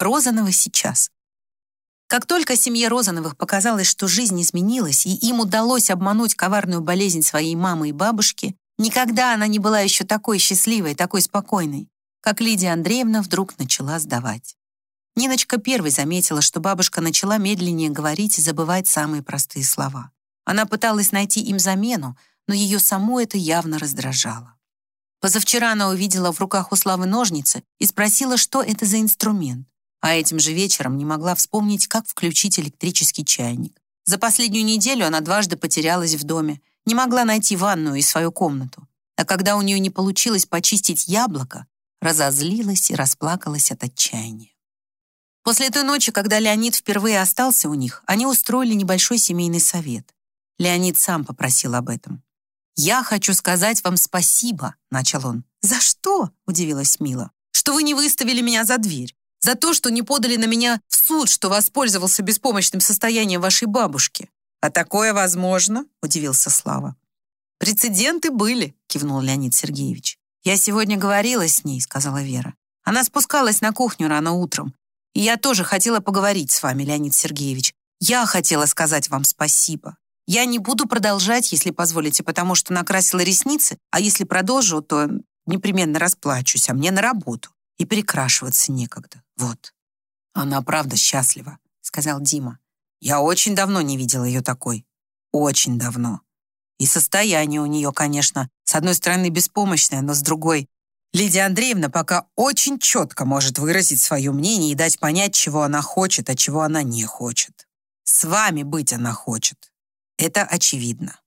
Розанова сейчас. Как только семье Розановых показалось, что жизнь изменилась, и им удалось обмануть коварную болезнь своей мамы и бабушки, никогда она не была еще такой счастливой, такой спокойной, как Лидия Андреевна вдруг начала сдавать. Ниночка первой заметила, что бабушка начала медленнее говорить и забывать самые простые слова. Она пыталась найти им замену, но ее саму это явно раздражало. Позавчера она увидела в руках у Славы ножницы и спросила, что это за инструмент а этим же вечером не могла вспомнить, как включить электрический чайник. За последнюю неделю она дважды потерялась в доме, не могла найти ванную и свою комнату. А когда у нее не получилось почистить яблоко, разозлилась и расплакалась от отчаяния. После той ночи, когда Леонид впервые остался у них, они устроили небольшой семейный совет. Леонид сам попросил об этом. «Я хочу сказать вам спасибо», — начал он. «За что?» — удивилась Мила. «Что вы не выставили меня за дверь. За то, что не подали на меня в суд, что воспользовался беспомощным состоянием вашей бабушки. А такое возможно?» — удивился Слава. «Прецеденты были», — кивнул Леонид Сергеевич. «Я сегодня говорила с ней», — сказала Вера. «Она спускалась на кухню рано утром. И я тоже хотела поговорить с вами, Леонид Сергеевич. Я хотела сказать вам спасибо. Я не буду продолжать, если позволите, потому что накрасила ресницы, а если продолжу, то непременно расплачусь, а мне на работу и перекрашиваться некогда. Вот. Она правда счастлива, сказал Дима. Я очень давно не видел ее такой. Очень давно. И состояние у нее, конечно, с одной стороны беспомощное, но с другой Лидия Андреевна пока очень четко может выразить свое мнение и дать понять, чего она хочет, а чего она не хочет. С вами быть она хочет. Это очевидно.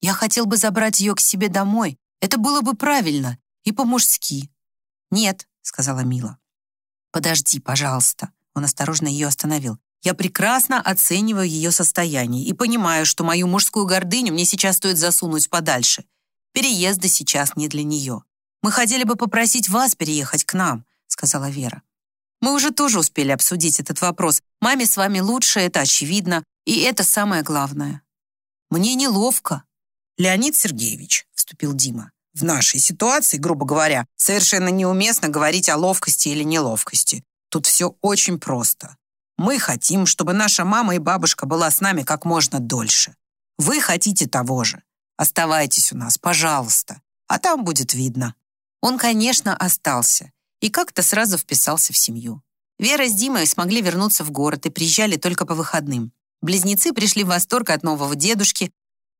Я хотел бы забрать ее к себе домой. Это было бы правильно и по-мужски. Нет, сказала Мила. «Подожди, пожалуйста». Он осторожно ее остановил. «Я прекрасно оцениваю ее состояние и понимаю, что мою мужскую гордыню мне сейчас стоит засунуть подальше. Переезда сейчас не для нее. Мы хотели бы попросить вас переехать к нам», сказала Вера. «Мы уже тоже успели обсудить этот вопрос. Маме с вами лучше, это очевидно, и это самое главное». «Мне неловко». «Леонид Сергеевич», вступил Дима, в нашей ситуации, грубо говоря, совершенно неуместно говорить о ловкости или неловкости. Тут все очень просто. Мы хотим, чтобы наша мама и бабушка была с нами как можно дольше. Вы хотите того же. Оставайтесь у нас, пожалуйста. А там будет видно. Он, конечно, остался и как-то сразу вписался в семью. Вера с Димой смогли вернуться в город и приезжали только по выходным. Близнецы пришли в восторг от нового дедушки,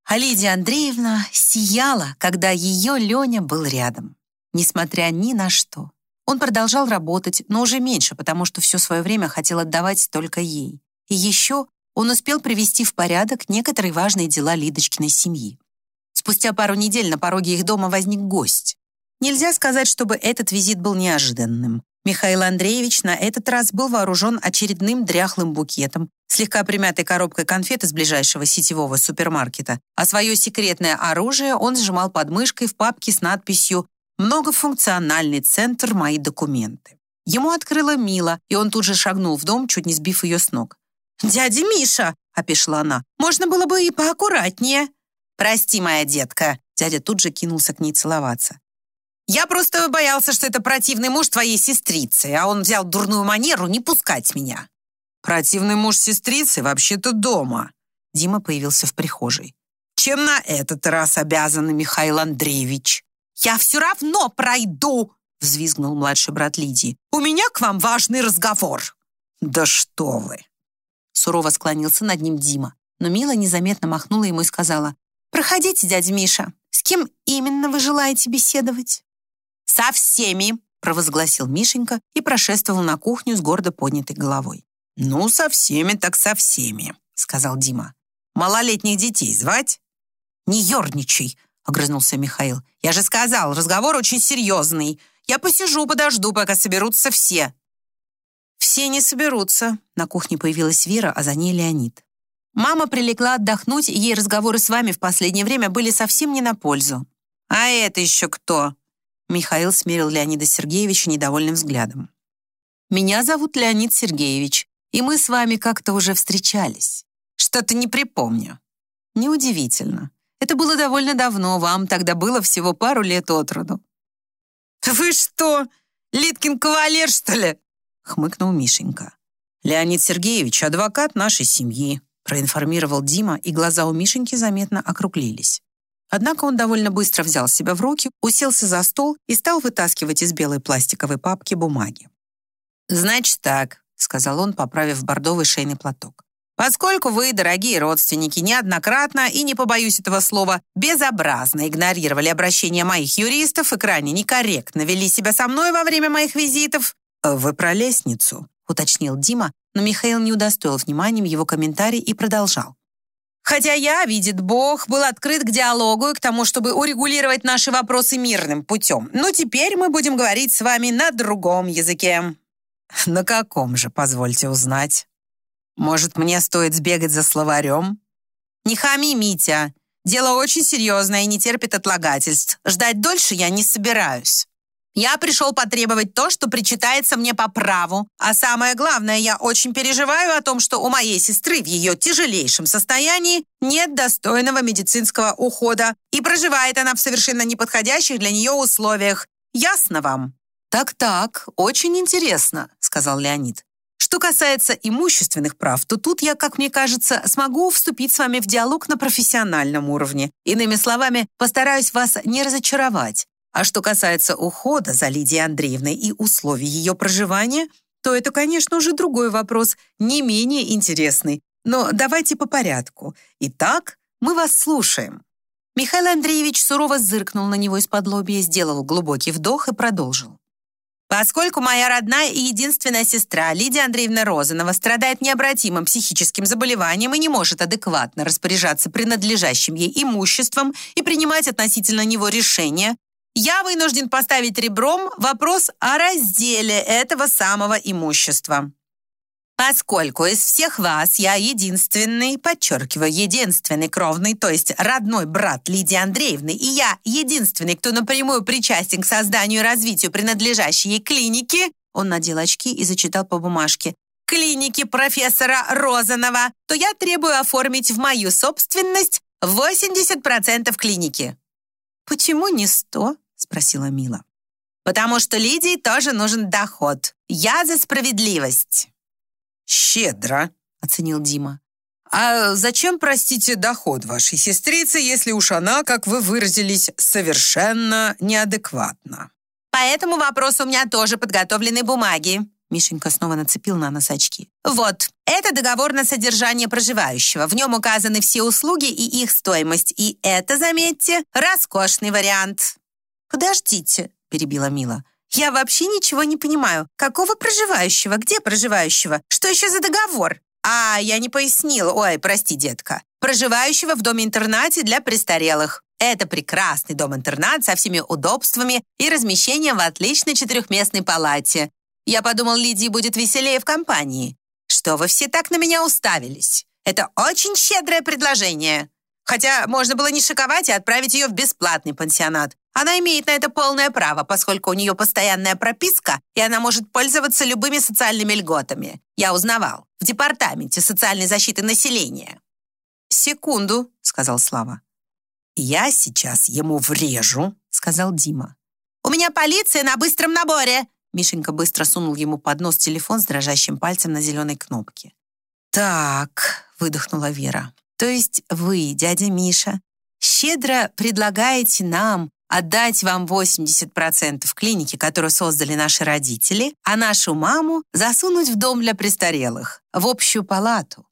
а Лидия Андреевна сияла, когда ее Леня был рядом, несмотря ни на что. Он продолжал работать, но уже меньше, потому что все свое время хотел отдавать только ей. И еще он успел привести в порядок некоторые важные дела Лидочкиной семьи. Спустя пару недель на пороге их дома возник гость. Нельзя сказать, чтобы этот визит был неожиданным. Михаил Андреевич на этот раз был вооружен очередным дряхлым букетом, слегка примятой коробкой конфет из ближайшего сетевого супермаркета, а свое секретное оружие он сжимал под мышкой в папке с надписью «Многофункциональный центр. Мои документы». Ему открыла Мила, и он тут же шагнул в дом, чуть не сбив ее с ног. «Дядя Миша!» — опешила она. «Можно было бы и поаккуратнее». «Прости, моя детка!» Дядя тут же кинулся к ней целоваться. Я просто боялся, что это противный муж твоей сестрицы, а он взял дурную манеру не пускать меня». «Противный муж сестрицы вообще-то дома». Дима появился в прихожей. «Чем на этот раз обязаны, Михаил Андреевич?» «Я все равно пройду!» взвизгнул младший брат Лидии. «У меня к вам важный разговор!» «Да что вы!» Сурово склонился над ним Дима, но Мила незаметно махнула ему и сказала, «Проходите, дядя Миша. С кем именно вы желаете беседовать?» «Со всеми!» — провозгласил Мишенька и прошествовал на кухню с гордо поднятой головой. «Ну, со всеми так со всеми», — сказал Дима. «Малолетних детей звать?» «Не ерничай», — огрызнулся Михаил. «Я же сказал, разговор очень серьезный. Я посижу, подожду, пока соберутся все». «Все не соберутся», — на кухне появилась Вера, а за ней Леонид. «Мама прилегла отдохнуть, и ей разговоры с вами в последнее время были совсем не на пользу». «А это еще кто?» Михаил смерил Леонида Сергеевича недовольным взглядом. «Меня зовут Леонид Сергеевич, и мы с вами как-то уже встречались. Что-то не припомню». «Неудивительно. Это было довольно давно, вам тогда было всего пару лет от роду». «Вы что, Литкин кавалер, что ли?» хмыкнул Мишенька. «Леонид Сергеевич, адвокат нашей семьи», проинформировал Дима, и глаза у Мишеньки заметно округлились. Однако он довольно быстро взял себя в руки, уселся за стол и стал вытаскивать из белой пластиковой папки бумаги. «Значит так», — сказал он, поправив бордовый шейный платок. «Поскольку вы, дорогие родственники, неоднократно, и не побоюсь этого слова, безобразно игнорировали обращения моих юристов и крайне некорректно вели себя со мной во время моих визитов...» «Вы про лестницу», — уточнил Дима, но Михаил не удостоил вниманием его комментарий и продолжал. Хотя я, видит Бог, был открыт к диалогу и к тому, чтобы урегулировать наши вопросы мирным путем. Но теперь мы будем говорить с вами на другом языке». «На каком же, позвольте узнать? Может, мне стоит сбегать за словарем?» «Не хами, Митя. Дело очень серьезное и не терпит отлагательств. Ждать дольше я не собираюсь». Я пришел потребовать то, что причитается мне по праву. А самое главное, я очень переживаю о том, что у моей сестры в ее тяжелейшем состоянии нет достойного медицинского ухода, и проживает она в совершенно неподходящих для нее условиях. Ясно вам?» «Так-так, очень интересно», — сказал Леонид. Что касается имущественных прав, то тут я, как мне кажется, смогу вступить с вами в диалог на профессиональном уровне. Иными словами, постараюсь вас не разочаровать. А что касается ухода за Лидией Андреевной и условий ее проживания, то это, конечно, уже другой вопрос, не менее интересный. Но давайте по порядку. Итак, мы вас слушаем». Михаил Андреевич сурово зыркнул на него из-под лобья, сделал глубокий вдох и продолжил. Поскольку моя родная и единственная сестра Лидия Андреевна Розанова страдает необратимым психическим заболеванием и не может адекватно распоряжаться принадлежащим ей имуществом и принимать относительно него решения, я вынужден поставить ребром вопрос о разделе этого самого имущества. Поскольку из всех вас я единственный, подчеркиваю, единственный кровный, то есть родной брат Лидии Андреевны, и я единственный, кто напрямую причастен к созданию и развитию принадлежащей ей клиники, он надел очки и зачитал по бумажке, клиники профессора Розанова, то я требую оформить в мою собственность 80% клиники. Почему не 100? Спросила Мила. «Потому что Лидии тоже нужен доход. Я за справедливость». «Щедро», — оценил Дима. «А зачем, простите, доход вашей сестрицы, если уж она, как вы выразились, совершенно неадекватна?» «По этому вопросу у меня тоже подготовлены бумаги», Мишенька снова нацепил на нос очки. «Вот, это договор на содержание проживающего. В нем указаны все услуги и их стоимость. И это, заметьте, роскошный вариант». «Подождите», — перебила Мила. «Я вообще ничего не понимаю. Какого проживающего? Где проживающего? Что еще за договор?» «А, я не пояснила. Ой, прости, детка. Проживающего в доме-интернате для престарелых. Это прекрасный дом-интернат со всеми удобствами и размещением в отличной четырехместной палате. Я подумал, Лидии будет веселее в компании. Что вы все так на меня уставились? Это очень щедрое предложение. Хотя можно было не шиковать и отправить ее в бесплатный пансионат. Она имеет на это полное право, поскольку у нее постоянная прописка, и она может пользоваться любыми социальными льготами. Я узнавал. В департаменте социальной защиты населения. «Секунду», — сказал Слава. «Я сейчас ему врежу», — сказал Дима. «У меня полиция на быстром наборе!» Мишенька быстро сунул ему под нос телефон с дрожащим пальцем на зеленой кнопке. «Так», — выдохнула Вера, «то есть вы, дядя Миша, щедро предлагаете нам, отдать вам 80% клиники, которую создали наши родители, а нашу маму засунуть в дом для престарелых, в общую палату.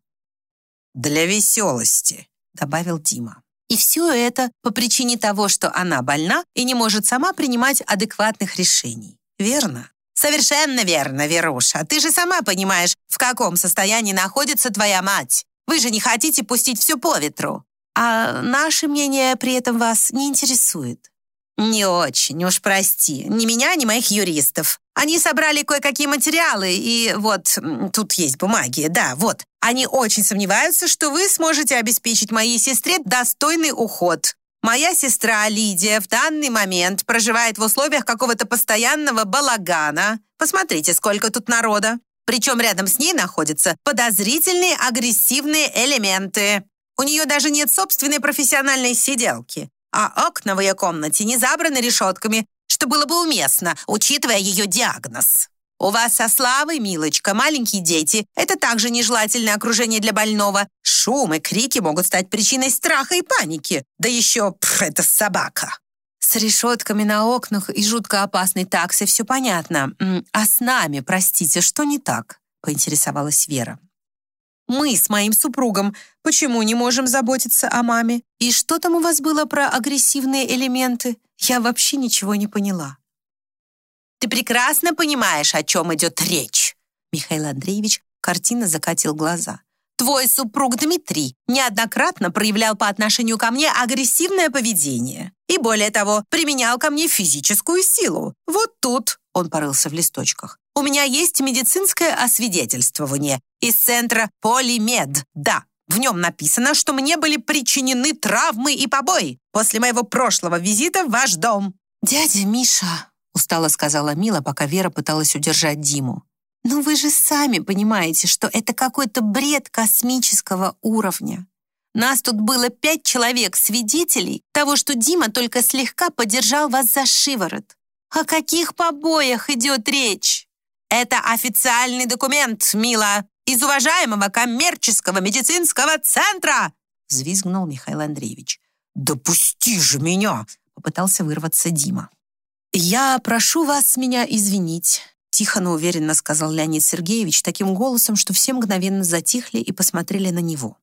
«Для веселости», — добавил Дима. И все это по причине того, что она больна и не может сама принимать адекватных решений. Верно? Совершенно верно, Веруша. Ты же сама понимаешь, в каком состоянии находится твоя мать. Вы же не хотите пустить все по ветру. А наше мнение при этом вас не интересует. «Не очень, уж прости. Ни меня, ни моих юристов. Они собрали кое-какие материалы, и вот, тут есть бумаги, да, вот. Они очень сомневаются, что вы сможете обеспечить моей сестре достойный уход. Моя сестра Лидия в данный момент проживает в условиях какого-то постоянного балагана. Посмотрите, сколько тут народа. Причем рядом с ней находятся подозрительные агрессивные элементы. У нее даже нет собственной профессиональной сиделки а окна в ее комнате не забраны решетками, что было бы уместно, учитывая ее диагноз. У вас со Славой, милочка, маленькие дети. Это также нежелательное окружение для больного. Шум и крики могут стать причиной страха и паники. Да еще, пф, это собака. С решетками на окнах и жутко опасной таксой все понятно. А с нами, простите, что не так? Поинтересовалась Вера. Мы с моим супругом почему не можем заботиться о маме? И что там у вас было про агрессивные элементы? Я вообще ничего не поняла. Ты прекрасно понимаешь, о чем идет речь. Михаил Андреевич картина закатил глаза. Твой супруг Дмитрий неоднократно проявлял по отношению ко мне агрессивное поведение. И более того, применял ко мне физическую силу. Вот тут, он порылся в листочках, у меня есть медицинское освидетельствование из центра Полимед. Да, в нем написано, что мне были причинены травмы и побои после моего прошлого визита в ваш дом. «Дядя Миша», — устало сказала Мила, пока Вера пыталась удержать Диму. «Ну вы же сами понимаете, что это какой-то бред космического уровня. Нас тут было пять человек-свидетелей того, что Дима только слегка подержал вас за шиворот. О каких побоях идет речь?» Это официальный документ, Мила, из уважаемого коммерческого медицинского центра!» взвизгнул Михаил Андреевич. «Допусти же меня!» попытался вырваться Дима. «Я прошу вас меня извинить», тихо, но уверенно сказал Леонид Сергеевич таким голосом, что все мгновенно затихли и посмотрели на него.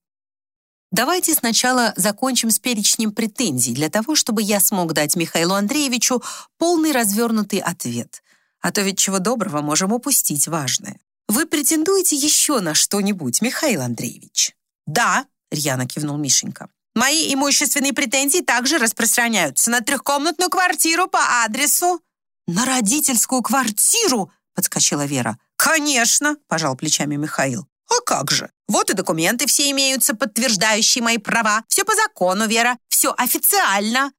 Давайте сначала закончим с перечнем претензий для того, чтобы я смог дать Михаилу Андреевичу полный развернутый ответ. А то ведь чего доброго можем упустить важное. Вы претендуете еще на что-нибудь, Михаил Андреевич? Да, рьяно кивнул Мишенька. Мои имущественные претензии также распространяются на трехкомнатную квартиру по адресу... На родительскую квартиру, подскочила Вера. Конечно, пожал плечами Михаил. А как же? Вот и документы все имеются, подтверждающие мои права. Все по закону, Вера. Все официально.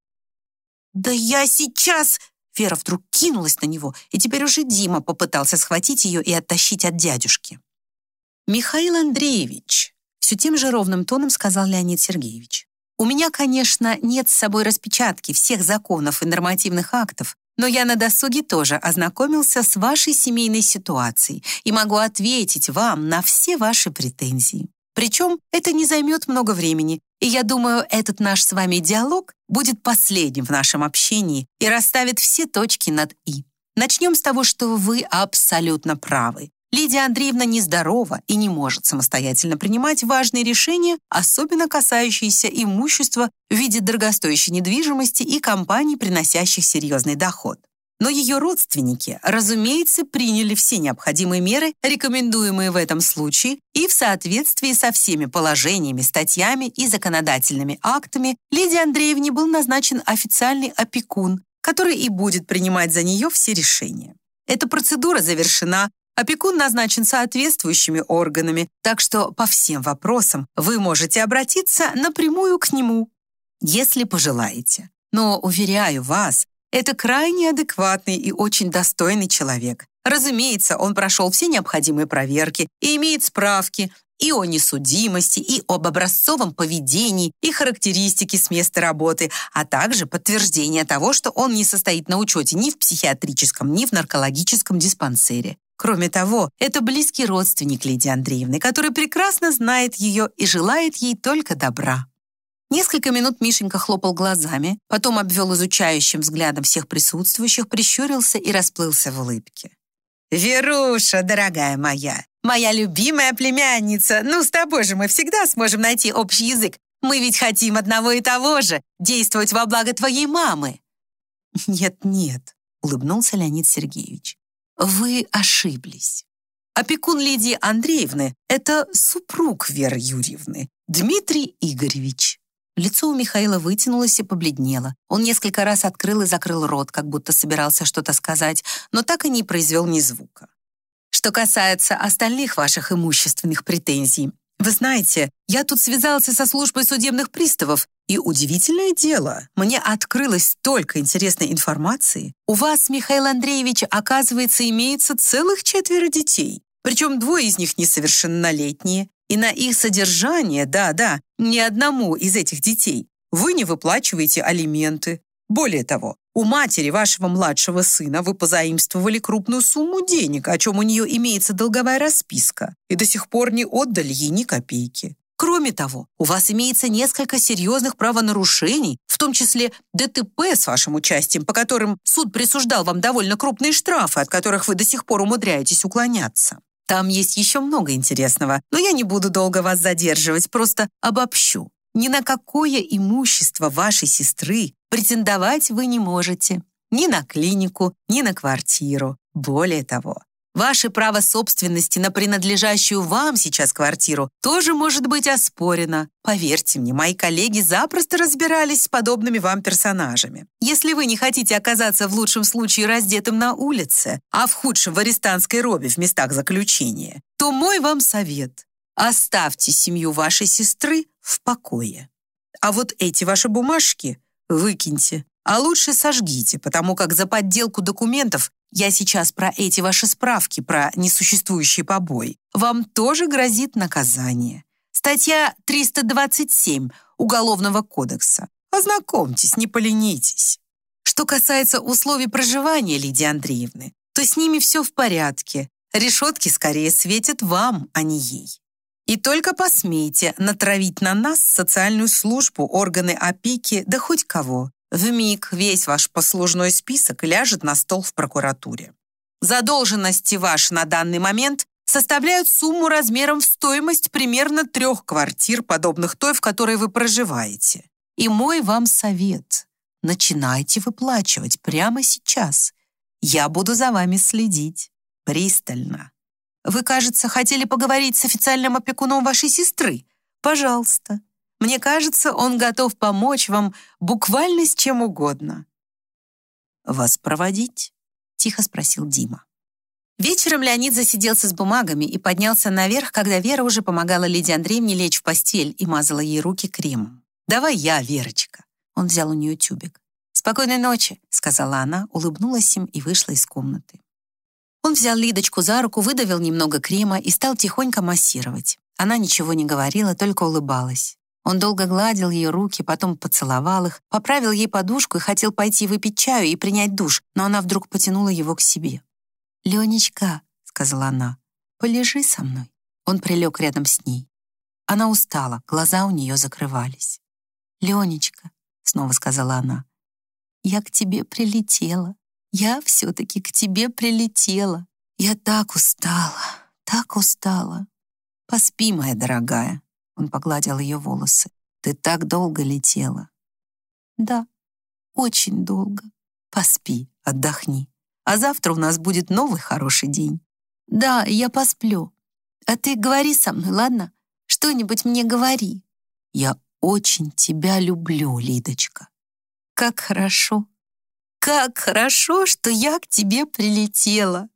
Да я сейчас... Вера вдруг кинулась на него, и теперь уже Дима попытался схватить ее и оттащить от дядюшки. «Михаил Андреевич», — все тем же ровным тоном сказал Леонид Сергеевич, «у меня, конечно, нет с собой распечатки всех законов и нормативных актов, но я на досуге тоже ознакомился с вашей семейной ситуацией и могу ответить вам на все ваши претензии. Причем это не займет много времени, и я думаю, этот наш с вами диалог будет последним в нашем общении и расставит все точки над «и». Начнем с того, что вы абсолютно правы. Лидия Андреевна нездорова и не может самостоятельно принимать важные решения, особенно касающиеся имущества в виде дорогостоящей недвижимости и компаний, приносящих серьезный доход. Но ее родственники, разумеется, приняли все необходимые меры, рекомендуемые в этом случае, и в соответствии со всеми положениями, статьями и законодательными актами Лидии Андреевне был назначен официальный опекун, который и будет принимать за нее все решения. Эта процедура завершена, опекун назначен соответствующими органами, так что по всем вопросам вы можете обратиться напрямую к нему, если пожелаете. Но, уверяю вас, это крайне адекватный и очень достойный человек. Разумеется, он прошел все необходимые проверки и имеет справки и о несудимости, и об образцовом поведении, и характеристики с места работы, а также подтверждение того, что он не состоит на учете ни в психиатрическом, ни в наркологическом диспансере. Кроме того, это близкий родственник Лидии Андреевны, который прекрасно знает ее и желает ей только добра. Несколько минут Мишенька хлопал глазами, потом обвел изучающим взглядом всех присутствующих, прищурился и расплылся в улыбке. «Веруша, дорогая моя, моя любимая племянница, ну с тобой же мы всегда сможем найти общий язык. Мы ведь хотим одного и того же, действовать во благо твоей мамы». «Нет-нет», — улыбнулся Леонид Сергеевич. «Вы ошиблись. Опекун Лидии Андреевны — это супруг Веры Юрьевны, Дмитрий Игоревич. Лицо у Михаила вытянулось и побледнело. Он несколько раз открыл и закрыл рот, как будто собирался что-то сказать, но так и не произвел ни звука. Что касается остальных ваших имущественных претензий, вы знаете, я тут связался со службой судебных приставов, и удивительное дело, мне открылось столько интересной информации. У вас, Михаил Андреевич, оказывается, имеется целых четверо детей. Причем двое из них несовершеннолетние, и на их содержание, да-да, ни одному из этих детей вы не выплачиваете алименты. Более того, У матери вашего младшего сына вы позаимствовали крупную сумму денег, о чем у нее имеется долговая расписка, и до сих пор не отдали ей ни копейки. Кроме того, у вас имеется несколько серьезных правонарушений, в том числе ДТП с вашим участием, по которым суд присуждал вам довольно крупные штрафы, от которых вы до сих пор умудряетесь уклоняться. Там есть еще много интересного, но я не буду долго вас задерживать, просто обобщу. Ни на какое имущество вашей сестры претендовать вы не можете. Ни на клинику, ни на квартиру. Более того, Ваше право собственности на принадлежащую вам сейчас квартиру тоже может быть оспорено. Поверьте мне, мои коллеги запросто разбирались с подобными вам персонажами. Если вы не хотите оказаться в лучшем случае раздетым на улице, а в худшем в арестантской робе в местах заключения, то мой вам совет – оставьте семью вашей сестры в покое. А вот эти ваши бумажки выкиньте, а лучше сожгите, потому как за подделку документов я сейчас про эти ваши справки, про несуществующий побои. Вам тоже грозит наказание. Статья 327 Уголовного кодекса. Ознакомьтесь, не поленитесь. Что касается условий проживания Лидии Андреевны, то с ними все в порядке. Решетки скорее светят вам, а не ей. И только посмейте натравить на нас социальную службу, органы опеки, да хоть кого. В миг весь ваш послужной список ляжет на стол в прокуратуре. Задолженности ваши на данный момент составляют сумму размером в стоимость примерно трех квартир, подобных той, в которой вы проживаете. И мой вам совет – начинайте выплачивать прямо сейчас. Я буду за вами следить. Пристально. Вы, кажется, хотели поговорить с официальным опекуном вашей сестры. Пожалуйста. Мне кажется, он готов помочь вам буквально с чем угодно». «Вас проводить?» — тихо спросил Дима. Вечером Леонид засиделся с бумагами и поднялся наверх, когда Вера уже помогала Лидии Андреевне лечь в постель и мазала ей руки кремом. «Давай я, Верочка». Он взял у нее тюбик. «Спокойной ночи», — сказала она, улыбнулась им и вышла из комнаты. Он взял Лидочку за руку, выдавил немного крема и стал тихонько массировать. Она ничего не говорила, только улыбалась. Он долго гладил ее руки, потом поцеловал их, поправил ей подушку и хотел пойти выпить чаю и принять душ, но она вдруг потянула его к себе. «Ленечка», — сказала она, — «полежи со мной». Он прилег рядом с ней. Она устала, глаза у нее закрывались. «Ленечка», — снова сказала она, — «я к тебе прилетела. Я все-таки к тебе прилетела. Я так устала, так устала. Поспи, моя дорогая». Он погладил ее волосы. «Ты так долго летела». «Да, очень долго. Поспи, отдохни. А завтра у нас будет новый хороший день». «Да, я посплю. А ты говори со мной, ладно? Что-нибудь мне говори». «Я очень тебя люблю, Лидочка». «Как хорошо. Как хорошо, что я к тебе прилетела».